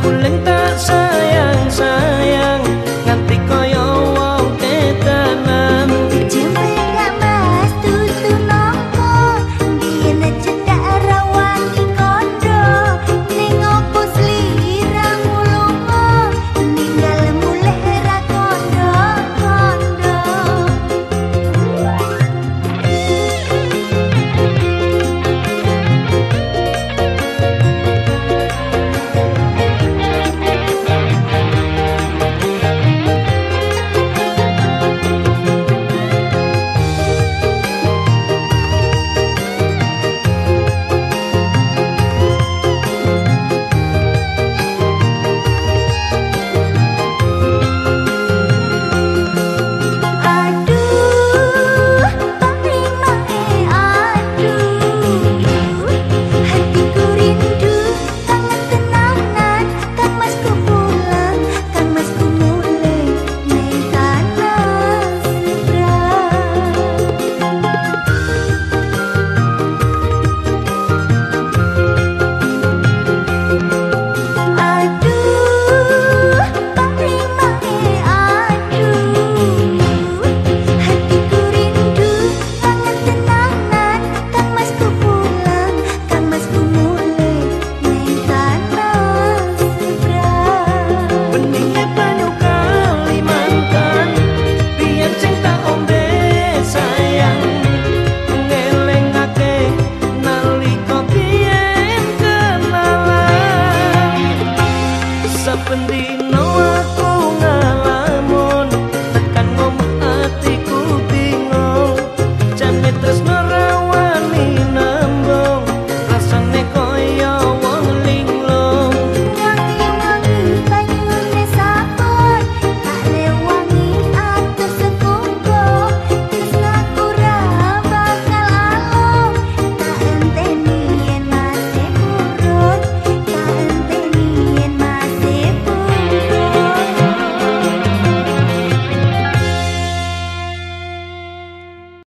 con lenta